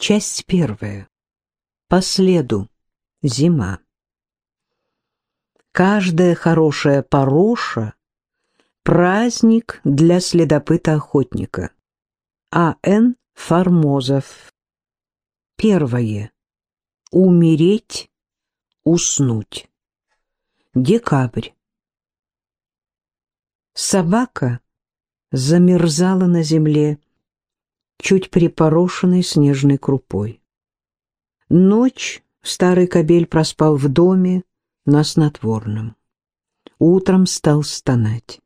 Часть первая. По следу. Зима. Каждая хорошая пороша — праздник для следопыта-охотника. А.Н. Формозов. Первое. Умереть, уснуть. Декабрь. Собака замерзала на земле, чуть припорошенной снежной крупой. Ночь старый кобель проспал в доме на снотворном. Утром стал стонать.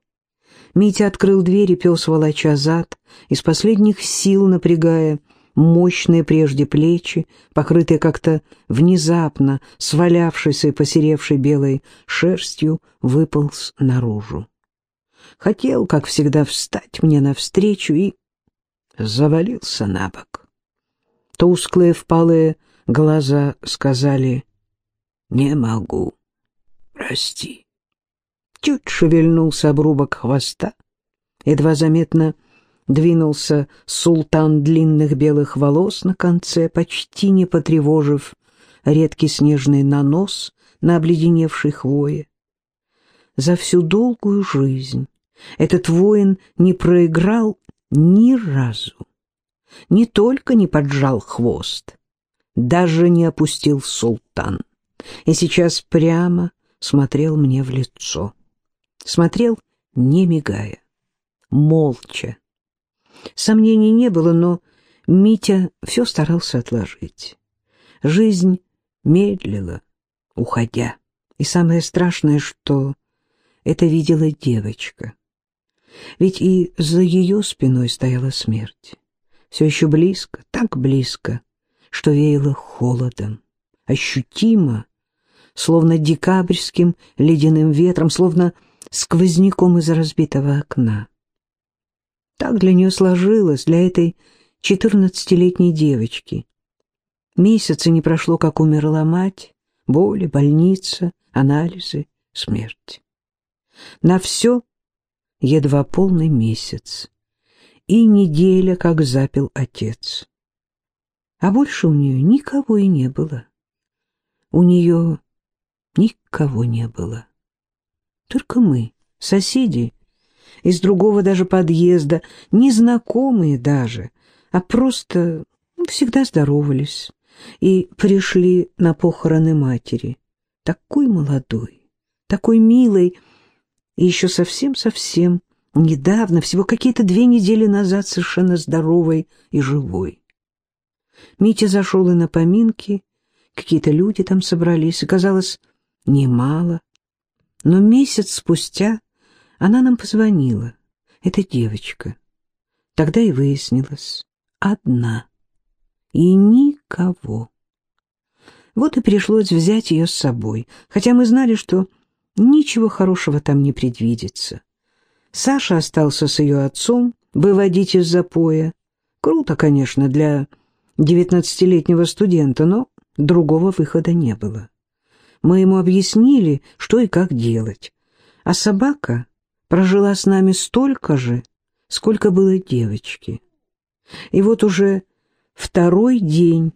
Митя открыл дверь, и пес волоча зад, из последних сил напрягая мощные прежде плечи, покрытые как-то внезапно свалявшейся и посеревшей белой шерстью, выполз наружу. Хотел, как всегда, встать мне навстречу и завалился на бок. Тусклые впалые глаза сказали «Не могу, прости». Чуть шевельнулся обрубок хвоста, едва заметно двинулся султан длинных белых волос на конце, почти не потревожив редкий снежный нанос на обледеневшей хвое. За всю долгую жизнь этот воин не проиграл ни разу. Не только не поджал хвост, даже не опустил султан. И сейчас прямо смотрел мне в лицо. Смотрел, не мигая, молча. Сомнений не было, но Митя все старался отложить. Жизнь медлила, уходя. И самое страшное, что это видела девочка. Ведь и за ее спиной стояла смерть. Все еще близко, так близко, что веяло холодом. Ощутимо, словно декабрьским ледяным ветром, словно сквозняком из разбитого окна. Так для нее сложилось, для этой четырнадцатилетней девочки. Месяца не прошло, как умерла мать, боли, больница, анализы, смерть. На все едва полный месяц, и неделя, как запил отец. А больше у нее никого и не было. У нее никого не было. Только мы, соседи, из другого даже подъезда, незнакомые даже, а просто всегда здоровались и пришли на похороны матери. Такой молодой, такой милой, и еще совсем-совсем недавно, всего какие-то две недели назад, совершенно здоровой и живой. Митя зашел и на поминки, какие-то люди там собрались, и, казалось, немало. Но месяц спустя она нам позвонила, эта девочка. Тогда и выяснилось, одна, и никого. Вот и пришлось взять ее с собой, хотя мы знали, что Ничего хорошего там не предвидится. Саша остался с ее отцом выводить из запоя. Круто, конечно, для девятнадцатилетнего студента, но другого выхода не было. Мы ему объяснили, что и как делать. А собака прожила с нами столько же, сколько было девочки. И вот уже второй день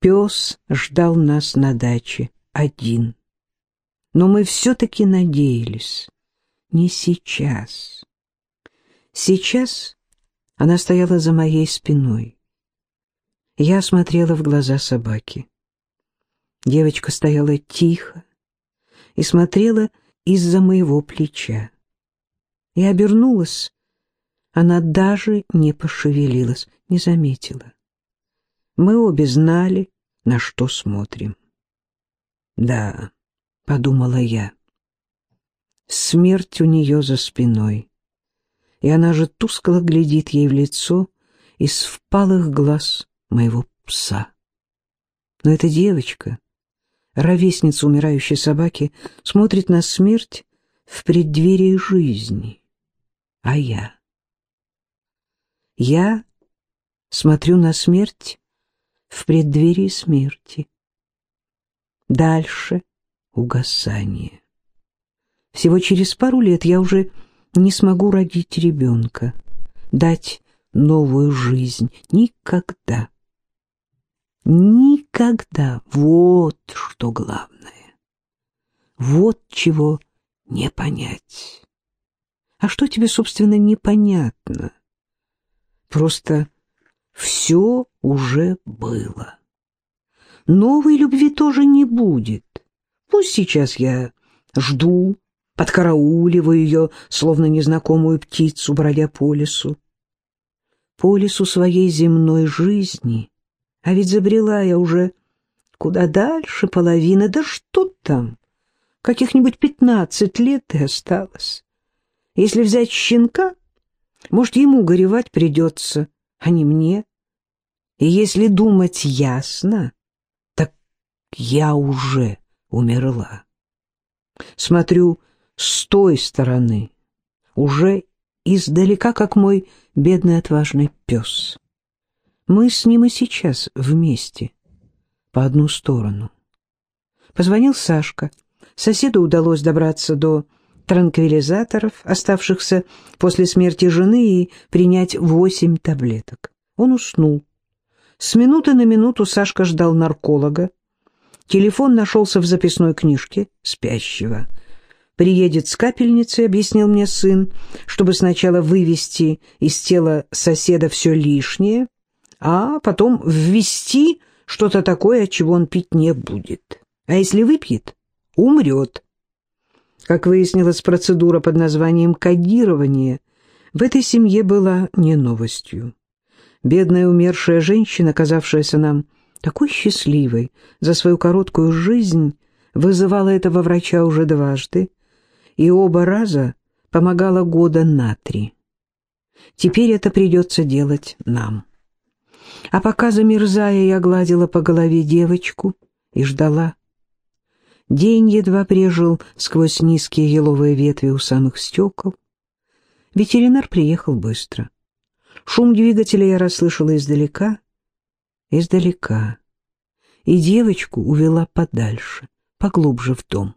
пес ждал нас на даче один. Но мы все-таки надеялись. Не сейчас. Сейчас она стояла за моей спиной. Я смотрела в глаза собаки. Девочка стояла тихо и смотрела из-за моего плеча. Я обернулась. Она даже не пошевелилась, не заметила. Мы обе знали, на что смотрим. Да, подумала я. Смерть у нее за спиной, и она же тускло глядит ей в лицо из впалых глаз моего пса. Но эта девочка, ровесница умирающей собаки, смотрит на смерть в преддверии жизни. А я? Я смотрю на смерть в преддверии смерти. Дальше угасание. Всего через пару лет я уже не смогу родить ребенка, дать новую жизнь. Никогда. Никогда. Вот что главное. Вот чего не понять. А что тебе, собственно, непонятно? Просто все уже было. Новой любви тоже не будет. Пусть сейчас я жду, подкарауливаю ее, словно незнакомую птицу, бродя по лесу. По лесу своей земной жизни, а ведь забрела я уже куда дальше половины, да что там, каких-нибудь пятнадцать лет и осталось. Если взять щенка, может, ему горевать придется, а не мне. И если думать ясно, так я уже умерла. Смотрю с той стороны, уже издалека, как мой бедный отважный пес. Мы с ним и сейчас вместе, по одну сторону. Позвонил Сашка. Соседу удалось добраться до транквилизаторов, оставшихся после смерти жены, и принять восемь таблеток. Он уснул. С минуты на минуту Сашка ждал нарколога. Телефон нашелся в записной книжке спящего. «Приедет с капельницей», — объяснил мне сын, «чтобы сначала вывести из тела соседа все лишнее, а потом ввести что-то такое, от чего он пить не будет. А если выпьет, умрет». Как выяснилось, процедура под названием «кодирование» в этой семье была не новостью. Бедная умершая женщина, казавшаяся нам такой счастливой за свою короткую жизнь, вызывала этого врача уже дважды, и оба раза помогала года на три. Теперь это придется делать нам. А пока, замерзая, я гладила по голове девочку и ждала, День едва прежил сквозь низкие еловые ветви у самых стекол. Ветеринар приехал быстро. Шум двигателя я расслышала издалека, издалека, и девочку увела подальше, поглубже в дом.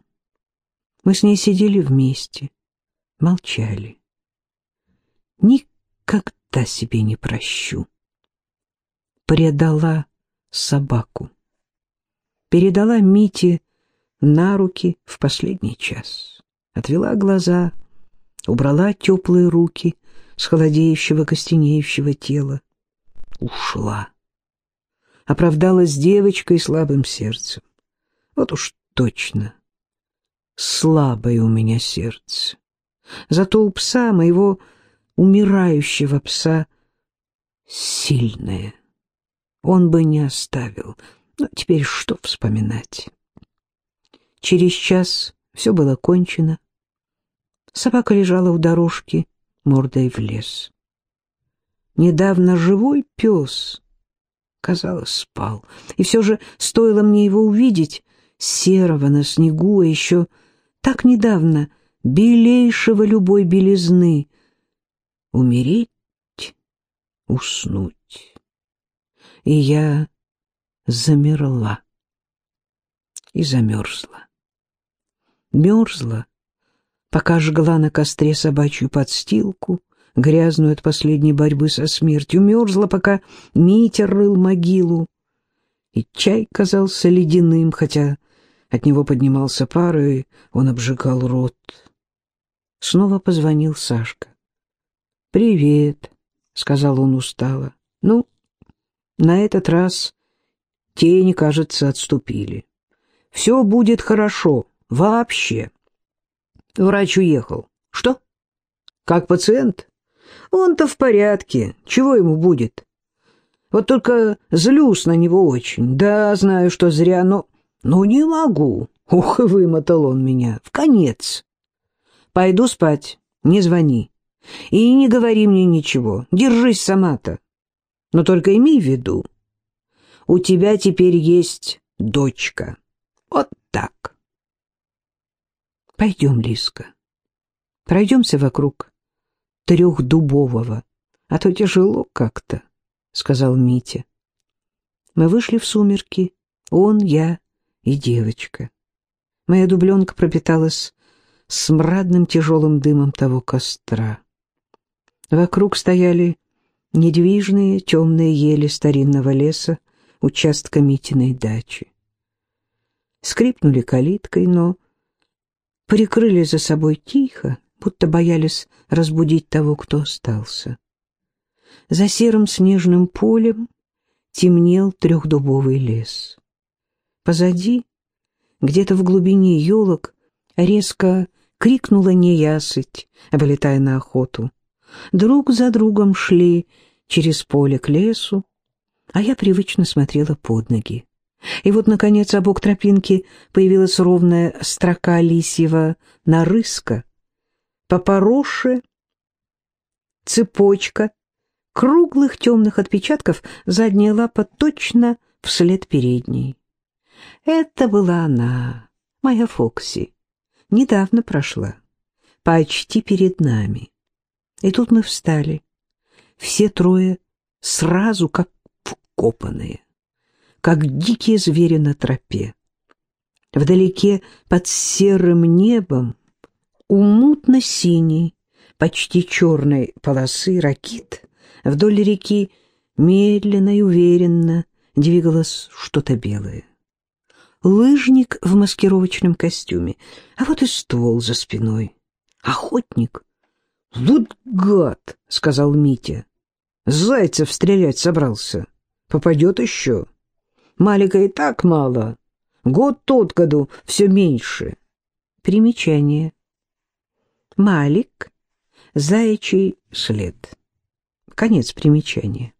Мы с ней сидели вместе, молчали. Никогда себе не прощу. Предала собаку. Передала Мите на руки в последний час. Отвела глаза, убрала теплые руки с холодеющего, костенеющего тела. Ушла. Оправдалась девочкой слабым сердцем. Вот уж точно. Слабое у меня сердце. Зато у пса, моего умирающего пса, сильное. Он бы не оставил. Но теперь что вспоминать? Через час все было кончено. Собака лежала у дорожки, мордой в лес. Недавно живой пес, казалось, спал. И все же стоило мне его увидеть, серого на снегу, а еще так недавно белейшего любой белизны, умереть, уснуть. И я замерла и замерзла мерзла, пока жгла на костре собачью подстилку, грязную от последней борьбы со смертью, мерзла, пока Митя рыл могилу, и чай казался ледяным, хотя от него поднимался пар, и он обжигал рот. Снова позвонил Сашка. «Привет», — сказал он устало. «Ну, на этот раз тени, кажется, отступили. Все будет хорошо». Вообще. Врач уехал. Что? Как пациент? Он-то в порядке. Чего ему будет? Вот только злюсь на него очень. Да, знаю, что зря, но... Ну, не могу. Ух, вымотал он меня. В конец. Пойду спать. Не звони. И не говори мне ничего. Держись сама-то. Но только имей в виду, у тебя теперь есть дочка. Вот так. Пойдем, Лиска, пройдемся вокруг трехдубового, а то тяжело как-то, — сказал Митя. Мы вышли в сумерки, он, я и девочка. Моя дубленка пропиталась смрадным тяжелым дымом того костра. Вокруг стояли недвижные темные ели старинного леса, участка Митиной дачи. Скрипнули калиткой, но прикрыли за собой тихо, будто боялись разбудить того, кто остался. За серым снежным полем темнел трехдубовый лес. Позади, где-то в глубине елок, резко крикнула неясыть, вылетая на охоту. Друг за другом шли через поле к лесу, а я привычно смотрела под ноги. И вот, наконец, обок тропинки появилась ровная строка лисьего нарыска, попороше, цепочка, круглых темных отпечатков, задняя лапа точно вслед передней. Это была она, моя Фокси, недавно прошла, почти перед нами. И тут мы встали, все трое сразу как вкопанные, как дикие звери на тропе. Вдалеке под серым небом у мутно-синей, почти черной полосы ракит вдоль реки медленно и уверенно двигалось что-то белое. Лыжник в маскировочном костюме, а вот и ствол за спиной. Охотник. «Вот гад!» — сказал Митя. «Зайцев стрелять собрался. Попадет еще. Малика и так мало. Год тот году все меньше». Примечание. Малик. Заячий след. Конец примечания.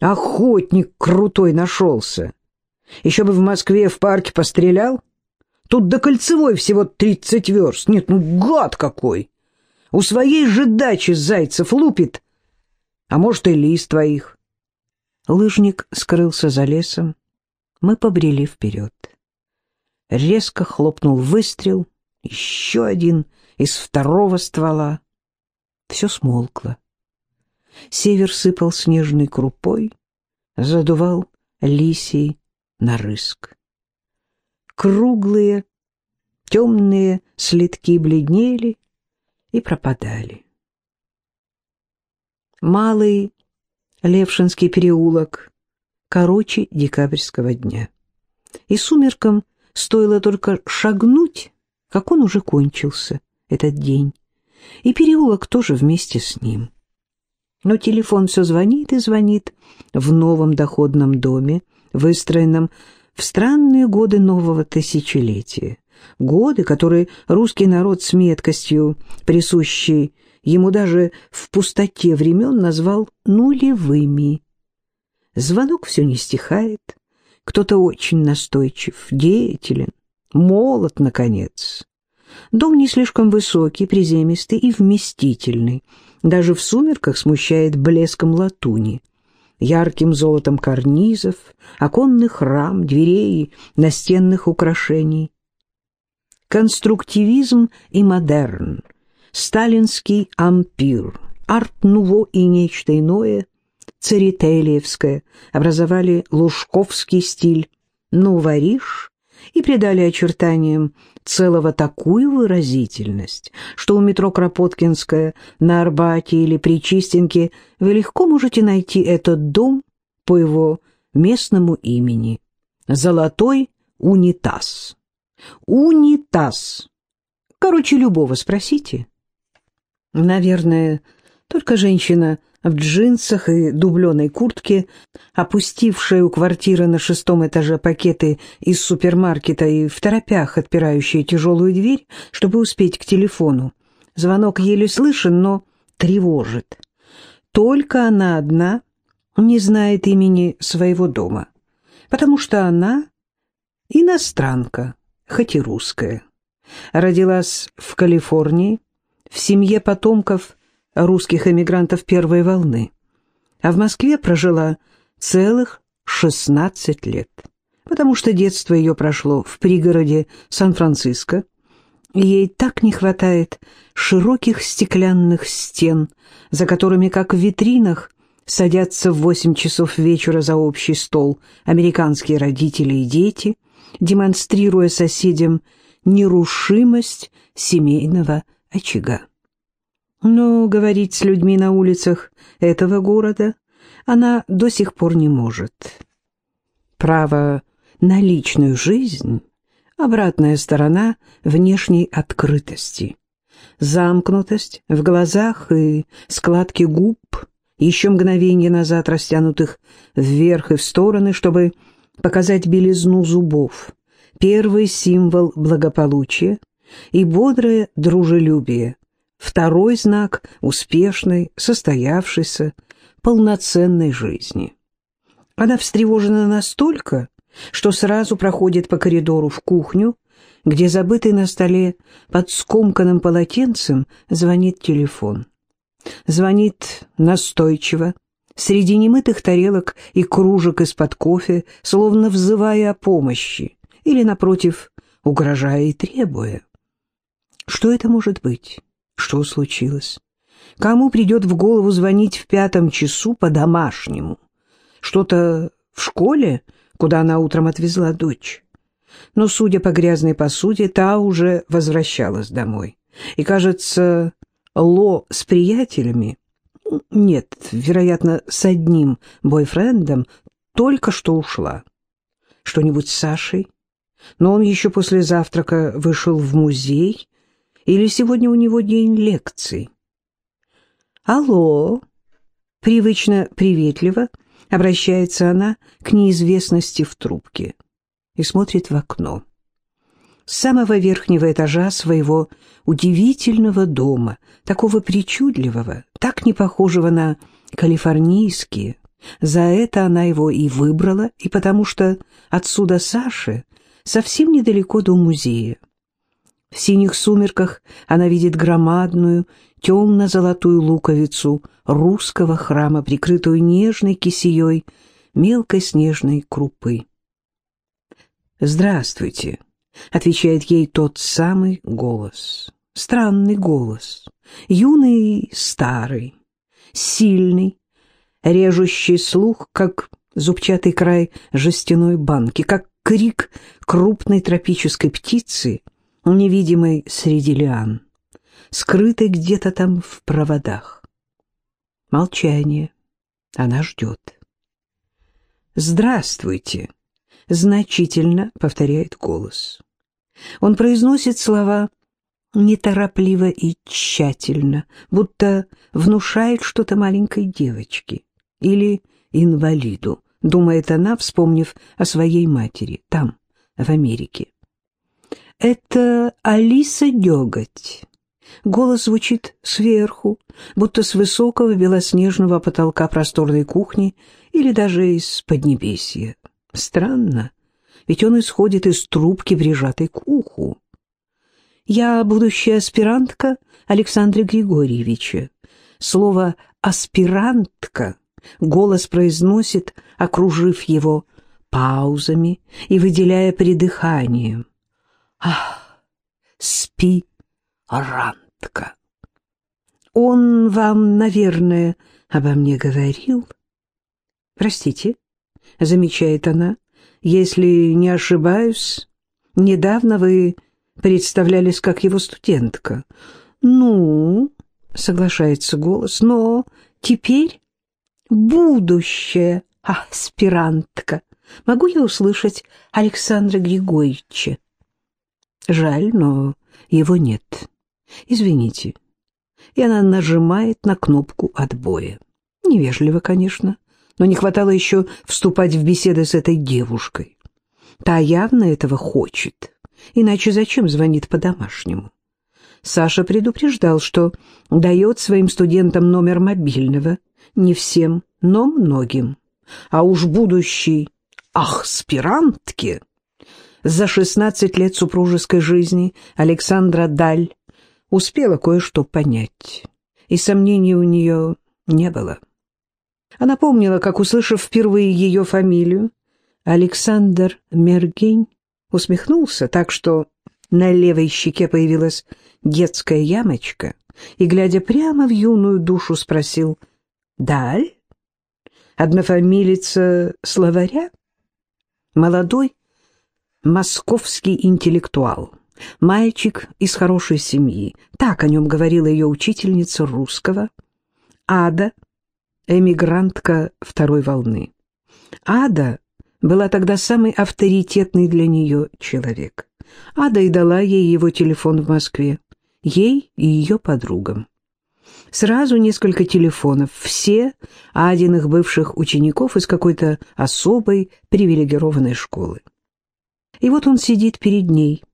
Охотник крутой нашелся. Еще бы в Москве в парке пострелял. Тут до Кольцевой всего тридцать верст. Нет, ну гад какой! У своей же дачи Зайцев лупит. А может, и лис твоих. Лыжник скрылся за лесом. Мы побрели вперед. Резко хлопнул выстрел. Еще один из второго ствола. Все смолкло. Север сыпал снежной крупой, задувал лисий нарыск. Круглые, темные слитки бледнели и пропадали. Малый Левшинский переулок, короче декабрьского дня. И сумеркам стоило только шагнуть, как он уже кончился, этот день, и переулок тоже вместе с ним. Но телефон все звонит и звонит в новом доходном доме, выстроенном в странные годы нового тысячелетия. Годы, которые русский народ с меткостью, присущей ему даже в пустоте времен, назвал нулевыми. Звонок все не стихает, кто-то очень настойчив, деятелен, молод, наконец. Дом не слишком высокий, приземистый и вместительный, даже в сумерках смущает блеском латуни, ярким золотом карнизов, оконных рам, дверей настенных украшений. Конструктивизм и модерн, сталинский ампир, арт-нуво и нечто иное, церетелиевское, образовали лужковский стиль. «Новориш» и придали очертаниям целого такую выразительность, что у метро Кропоткинская на Арбате или Причистенке вы легко можете найти этот дом по его местному имени. Золотой унитаз. Унитаз. Короче, любого спросите. Наверное, только женщина в джинсах и дубленой куртке, опустившая у квартиры на шестом этаже пакеты из супермаркета и в торопях отпирающая тяжелую дверь, чтобы успеть к телефону. Звонок еле слышен, но тревожит. Только она одна не знает имени своего дома, потому что она иностранка, хоть и русская. Родилась в Калифорнии, в семье потомков русских эмигрантов первой волны, а в Москве прожила целых 16 лет, потому что детство ее прошло в пригороде Сан-Франциско, ей так не хватает широких стеклянных стен, за которыми, как в витринах, садятся в восемь часов вечера за общий стол американские родители и дети, демонстрируя соседям нерушимость семейного очага. Но говорить с людьми на улицах этого города она до сих пор не может. право на личную жизнь — обратная сторона внешней открытости. Замкнутость в глазах и складки губ, еще мгновение назад растянутых вверх и в стороны, чтобы показать белизну зубов, первый символ благополучия и бодрое дружелюбие, второй знак успешной, состоявшейся, полноценной жизни. Она встревожена настолько, что сразу проходит по коридору в кухню, где забытый на столе под скомканным полотенцем звонит телефон. Звонит настойчиво, среди немытых тарелок и кружек из-под кофе, словно взывая о помощи, или, напротив, угрожая и требуя. Что это может быть? Что случилось? Кому придет в голову звонить в пятом часу по-домашнему? Что-то в школе, куда она утром отвезла дочь? Но, судя по грязной посуде, та уже возвращалась домой. И, кажется, Ло с приятелями, нет, вероятно, с одним бойфрендом, только что ушла. Что-нибудь с Сашей? Но он еще после завтрака вышел в музей, или сегодня у него день лекций? «Алло!» Привычно приветливо обращается она к неизвестности в трубке и смотрит в окно. С самого верхнего этажа своего удивительного дома, такого причудливого, так не похожего на калифорнийские, за это она его и выбрала, и потому что отсюда Саше совсем недалеко до музея. В синих сумерках она видит громадную, темно-золотую луковицу русского храма, прикрытую нежной кисеей мелкой снежной крупы. «Здравствуйте», — отвечает ей тот самый голос. Странный голос, юный старый, сильный, режущий слух, как зубчатый край жестяной банки, как крик крупной тропической птицы, невидимой среди лиан, скрытой где-то там в проводах. Молчание. Она ждет. «Здравствуйте», — значительно повторяет голос. Он произносит слова неторопливо и тщательно, будто внушает что-то маленькой девочке или инвалиду, думает она, вспомнив о своей матери, там, в Америке. Это Алиса Деготь. Голос звучит сверху, будто с высокого белоснежного потолка просторной кухни или даже из поднебесья. Странно, ведь он исходит из трубки, прижатой к уху. Я будущая аспирантка Александра Григорьевича. Слово «аспирантка» голос произносит, окружив его паузами и выделяя придыханием. Ах, спи, рантка. Он вам, наверное, обо мне говорил? Простите, замечает она, если не ошибаюсь, недавно вы представлялись как его студентка. Ну, соглашается голос, но теперь будущая аспирантка. Могу я услышать Александра Григорьевича? Жаль, но его нет. Извините. И она нажимает на кнопку отбоя. Невежливо, конечно, но не хватало еще вступать в беседы с этой девушкой. Та явно этого хочет. Иначе зачем звонит по-домашнему? Саша предупреждал, что дает своим студентам номер мобильного. Не всем, но многим. А уж будущий ах, спирантки за 16 лет супружеской жизни Александра Даль успела кое-что понять, и сомнений у нее не было. Она помнила, как, услышав впервые ее фамилию, Александр Мергень усмехнулся так, что на левой щеке появилась детская ямочка, и, глядя прямо в юную душу, спросил «Даль? Однофамилица словаря?» Молодой московский интеллектуал, мальчик из хорошей семьи. Так о нем говорила ее учительница русского. Ада, эмигрантка второй волны. Ада была тогда самый авторитетный для нее человек. Ада и дала ей его телефон в Москве, ей и ее подругам. Сразу несколько телефонов, все Адиных бывших учеников из какой-то особой привилегированной школы. И вот он сидит перед ней.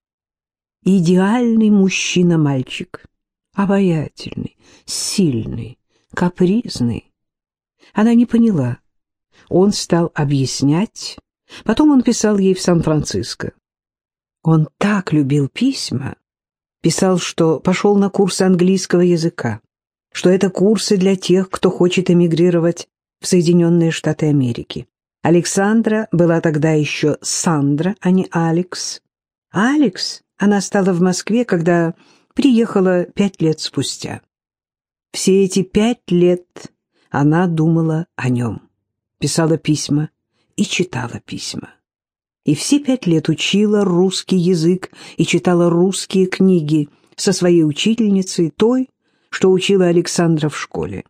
Идеальный мужчина-мальчик, обаятельный, сильный, капризный. Она не поняла. Он стал объяснять, потом он писал ей в Сан-Франциско. Он так любил письма, писал, что пошел на курсы английского языка, что это курсы для тех, кто хочет эмигрировать в Соединенные Штаты Америки. Александра была тогда еще Сандра, а не Алекс. Алекс она стала в Москве, когда приехала пять лет спустя. Все эти пять лет она думала о нем, писала письма и читала письма. И все пять лет учила русский язык и читала русские книги со своей учительницей, той, что учила Александра в школе.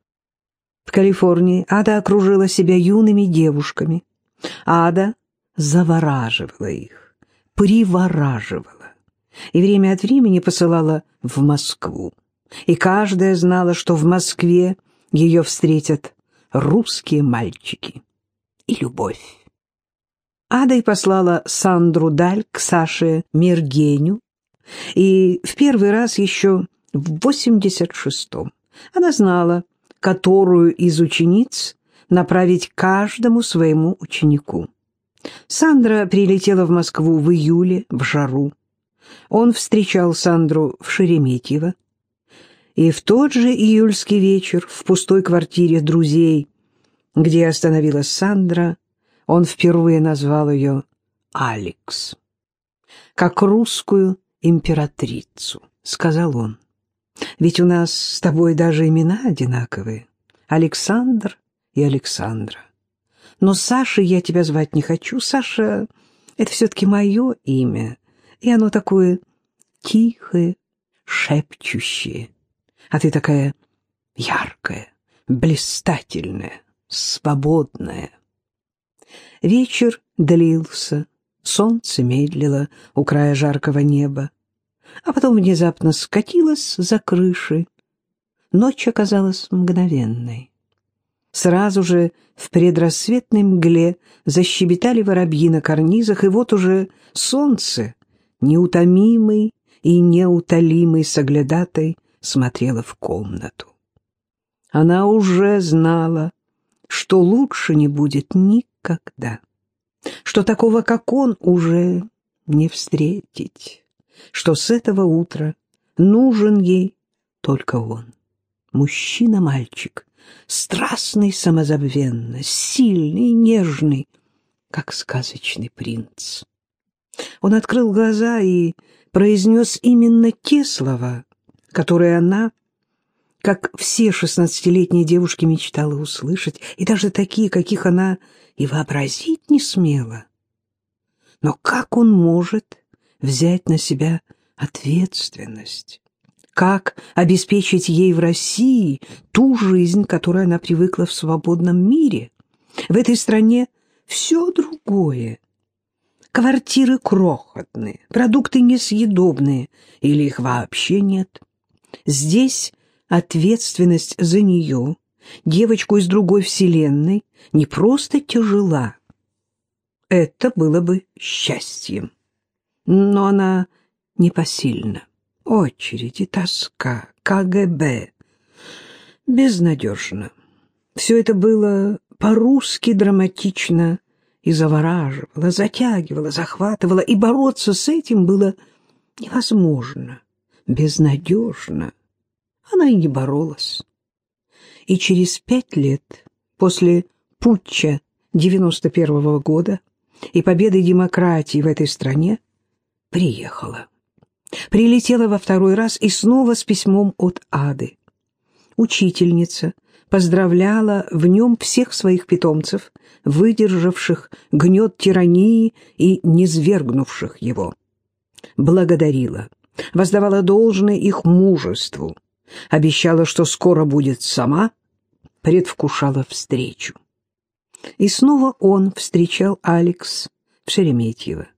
В Калифорнии Ада окружила себя юными девушками. Ада завораживала их, привораживала и время от времени посылала в Москву. И каждая знала, что в Москве ее встретят русские мальчики и любовь. Ада и послала Сандру Даль к Саше Мергеню, и в первый раз еще в 86-м она знала, которую из учениц направить каждому своему ученику. Сандра прилетела в Москву в июле, в жару. Он встречал Сандру в Шереметьево, и в тот же июльский вечер в пустой квартире друзей, где остановилась Сандра, он впервые назвал ее Алекс. «Как русскую императрицу», — сказал он. «Ведь у нас с тобой даже имена одинаковые. Александр и Александра. Но Сашей я тебя звать не хочу. Саша — это все-таки мое имя, и оно такое тихое, шепчущее. А ты такая яркая, блистательная, свободная. Вечер длился, солнце медлило у края жаркого неба, а потом внезапно скатилось за крыши. Ночь оказалась мгновенной. Сразу же в предрассветной мгле защебетали воробьи на карнизах, и вот уже солнце неутомимый и неутолимый соглядатой смотрела в комнату. Она уже знала, что лучше не будет никогда, что такого, как он, уже не встретить, что с этого утра нужен ей только он, мужчина-мальчик, страстный самозабвенно, сильный, нежный, как сказочный принц. Он открыл глаза и произнес именно те слова, которые она, как все шестнадцатилетние девушки, мечтала услышать, и даже такие, каких она и вообразить не смела. Но как он может взять на себя ответственность? Как обеспечить ей в России ту жизнь, которой она привыкла в свободном мире? В этой стране все другое Квартиры крохотные, продукты несъедобные или их вообще нет. Здесь ответственность за нее, девочку из другой вселенной, не просто тяжела. Это было бы счастьем. Но она непосильна. Очереди, тоска, КГБ. Безнадежно. Все это было по-русски драматично и завораживала, затягивала, захватывала, и бороться с этим было невозможно, безнадежно. Она и не боролась. И через пять лет после путча 91 -го года и победы демократии в этой стране приехала. Прилетела во второй раз и снова с письмом от Ады. Учительница поздравляла в нем всех своих питомцев, выдержавших гнет тирании и низвергнувших его. Благодарила, воздавала должное их мужеству, обещала, что скоро будет сама, предвкушала встречу. И снова он встречал Алекс в Шереметьево.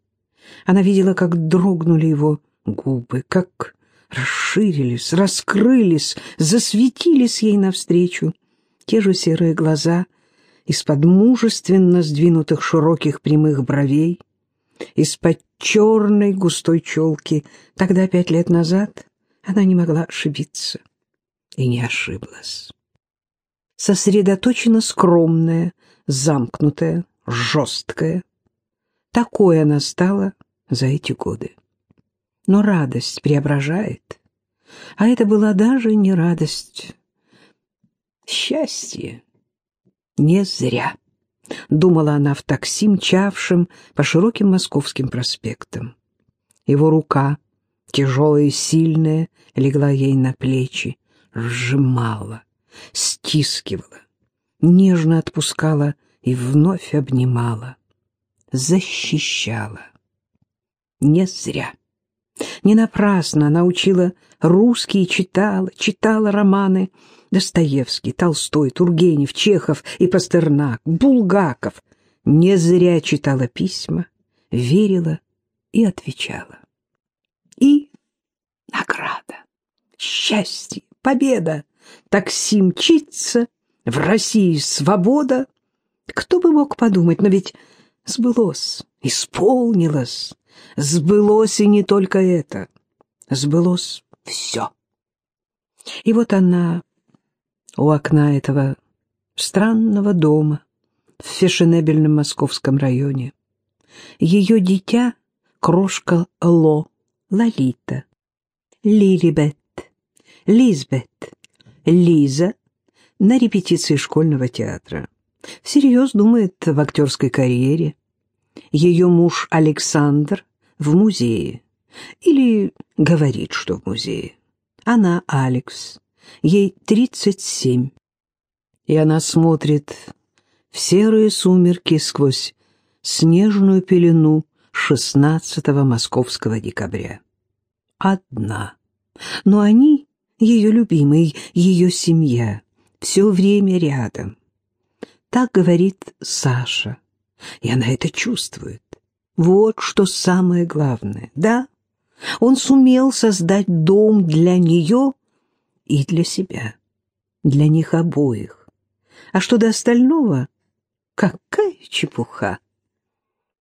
Она видела, как дрогнули его губы, как расширились, раскрылись, засветились ей навстречу те же серые глаза из-под мужественно сдвинутых широких прямых бровей, из-под черной густой челки. Тогда, пять лет назад, она не могла ошибиться. И не ошиблась. Сосредоточенно скромная, замкнутая, жесткая. Такой она стала за эти годы. Но радость преображает. А это была даже не радость. Счастье. Не зря. Думала она в такси, мчавшем по широким московским проспектам. Его рука, тяжелая и сильная, легла ей на плечи, сжимала, стискивала, нежно отпускала и вновь обнимала, защищала. Не зря. Не напрасно она учила русский, читала, читала романы Достоевский, Толстой, Тургенев, Чехов и Пастернак, Булгаков. Не зря читала письма, верила и отвечала. И награда, счастье, победа, такси мчится, в России свобода. Кто бы мог подумать, но ведь сбылось, исполнилось. Сбылось и не только это. Сбылось все. И вот она у окна этого странного дома в фешенебельном московском районе. Ее дитя — крошка Ло, Лолита, Лилибет, Лизбет, Лиза на репетиции школьного театра. Всерьез думает в актерской карьере. Ее муж Александр в музее. Или говорит, что в музее. Она Алекс. Ей 37. И она смотрит в серые сумерки сквозь снежную пелену 16 московского декабря. Одна. Но они, ее любимые, ее семья, все время рядом. Так говорит Саша, и она это чувствует. Вот что самое главное. Да, он сумел создать дом для нее и для себя, для них обоих. А что до остального? Какая чепуха!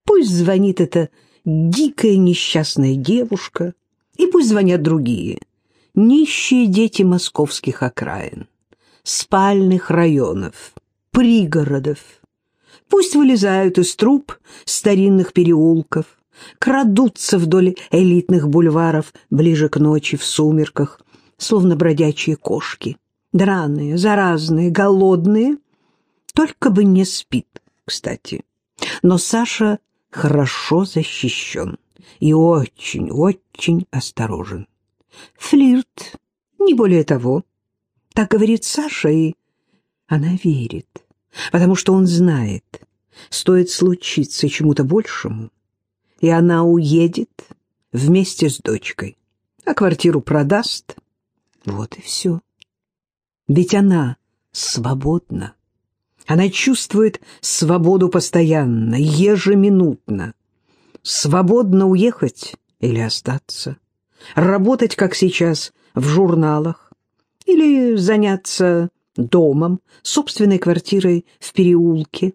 Пусть звонит эта дикая несчастная девушка, и пусть звонят другие, нищие дети московских окраин, спальных районов, пригородов, Пусть вылезают из труб старинных переулков, крадутся вдоль элитных бульваров ближе к ночи в сумерках, словно бродячие кошки. Драные, заразные, голодные. Только бы не спит, кстати. Но Саша хорошо защищен и очень-очень осторожен. Флирт, не более того. Так говорит Саша, и она верит потому что он знает, стоит случиться чему-то большему, и она уедет вместе с дочкой, а квартиру продаст. Вот и все. Ведь она свободна. Она чувствует свободу постоянно, ежеминутно. Свободно уехать или остаться. Работать, как сейчас, в журналах. Или заняться домом, собственной квартирой в переулке,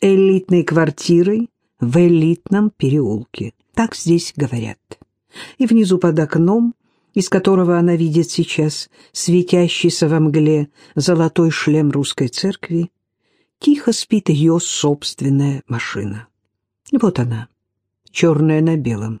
элитной квартирой в элитном переулке. Так здесь говорят. И внизу под окном, из которого она видит сейчас светящийся во мгле золотой шлем русской церкви, тихо спит ее собственная машина. Вот она, черная на белом.